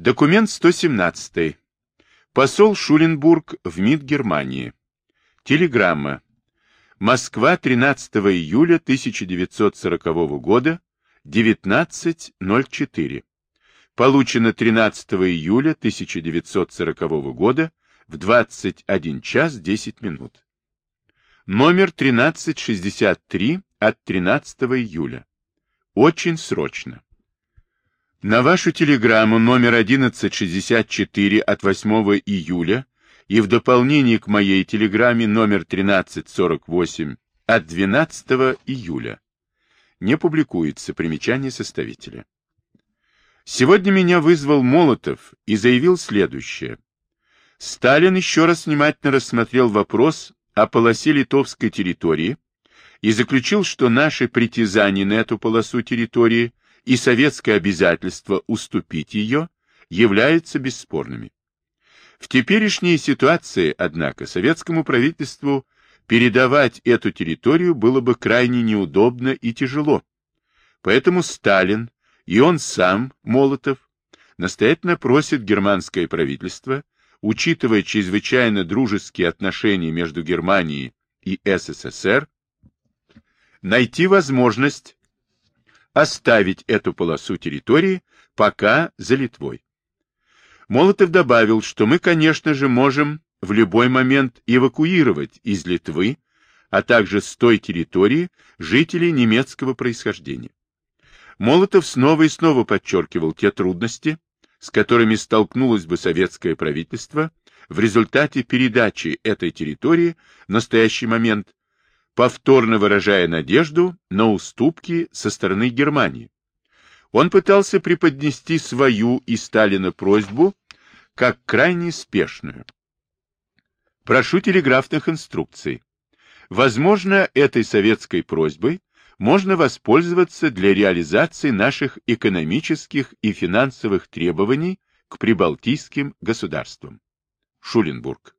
Документ 117. Посол Шуленбург в МИД Германии. Телеграмма. Москва, 13 июля 1940 года, 19.04. Получено 13 июля 1940 года в 21 час 10 минут. Номер 1363 от 13 июля. Очень срочно. На вашу телеграмму номер 1164 от 8 июля и в дополнение к моей телеграмме номер 1348 от 12 июля не публикуется примечание составителя. Сегодня меня вызвал Молотов и заявил следующее. Сталин еще раз внимательно рассмотрел вопрос о полосе литовской территории и заключил, что наши притязания на эту полосу территории и советское обязательство уступить ее являются бесспорными. В теперешней ситуации, однако, советскому правительству передавать эту территорию было бы крайне неудобно и тяжело. Поэтому Сталин и он сам, Молотов, настоятельно просит германское правительство, учитывая чрезвычайно дружеские отношения между Германией и СССР, найти возможность оставить эту полосу территории пока за Литвой. Молотов добавил, что мы, конечно же, можем в любой момент эвакуировать из Литвы, а также с той территории жителей немецкого происхождения. Молотов снова и снова подчеркивал те трудности, с которыми столкнулось бы советское правительство в результате передачи этой территории в настоящий момент повторно выражая надежду на уступки со стороны Германии. Он пытался преподнести свою и Сталина просьбу как крайне спешную. Прошу телеграфных инструкций. Возможно, этой советской просьбой можно воспользоваться для реализации наших экономических и финансовых требований к прибалтийским государствам. Шуленбург.